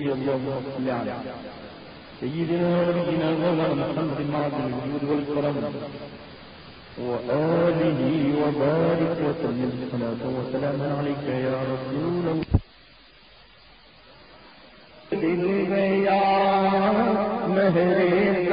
صلى الله عليه سيدنا ونبينا مولانا محمد معظم الوجود والكرم وآله وبارك وسلم الصلاة والسلام عليك يا رسول الله دل گیا مہرے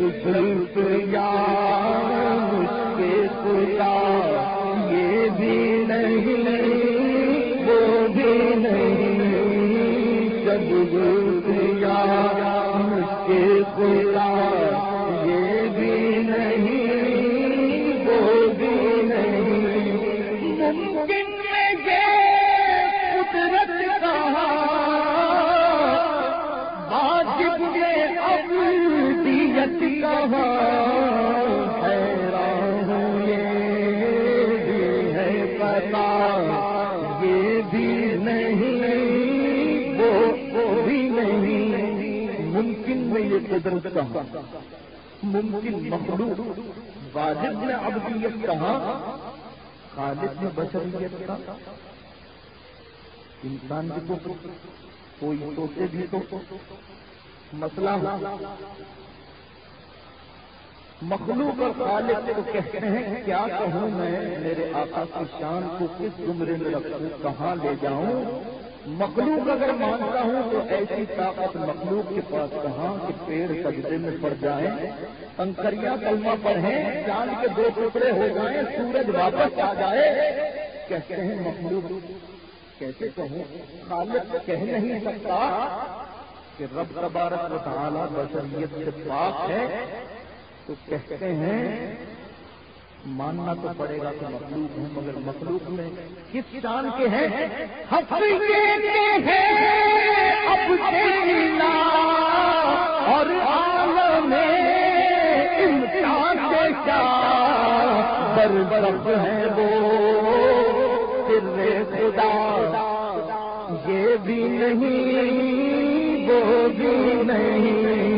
نہیں خدا یہ بھی نہیں قدرت کہا ممکن مخلوق واجب میں ابدیت کہا خالد میں بشریت کا۔ انسان بھی تو کوئی سوچے بھی تو مسئلہ مخلوق اور خالق کو کہتے ہیں، کیا کہوں میں، میرے آقا کی شان کو کس زمرے میں رکھوں، کہاں لے جاؤں؟ مخلوق اگر مانتا ہوں تو ایسی طاقت مخلوق کے پاس کہاں کہ پیڑ سجدے میں پڑ جائیں؟ کنکریاں کلمہ پڑھیں، چاند کے دو ٹکڑے ہو جائیں، سورج واپس آ جائے، کہتے ہیں مخلوق، کیسے کہوں؟ خالق کہہ نہیں سکتا کہ رب تبارک و تعالی بشریت سے پاک ہے، تو کہتے ہیں ماننا تو پڑے گا کہ مخلوق ہے مگر مخلوق میں کس شان کے ہیں؟ اور عالم امتحان کے کیا بر برف ہے وہ سر خدا۔ یہ بھی نہیں، وہ بھی نہیں۔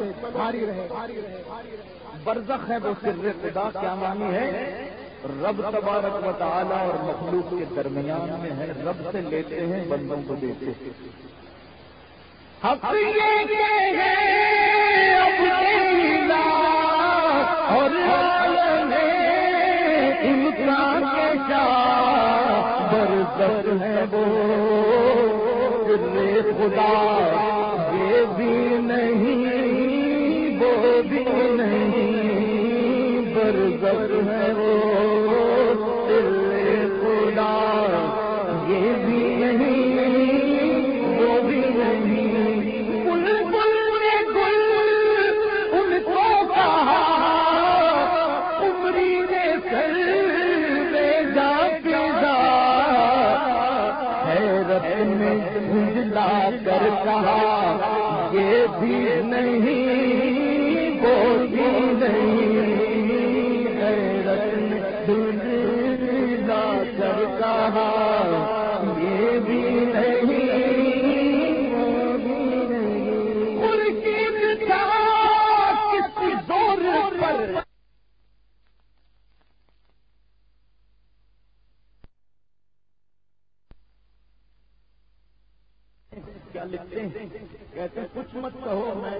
دشمنوں پہ بھاری رہے۔ برزخ ہے وہ سر خدا، کیا مانی ہے؟ رب تبارک و تعالی اور مخلوق کے درمیان میں ہے۔ رب سے لیتے ہیں، بندوں کو دیتے ہیں۔ حق یہ اور امکان کے ساتھ برزخ ہے وہ۔ خدا، یہ بھی بھی نہیں۔ برزخ ہے وہ خدا۔ یہ بھی نہیں، وہ بھی نہیں۔ ان کو کہا۔ کر کہا، یہ بھی نہیں۔ نہیں حیرت کر کہا یہ بھی نہیں دور پر۔ کیا لکھتے ہیں؟ کہتے ہیں کچھ مت کہو میں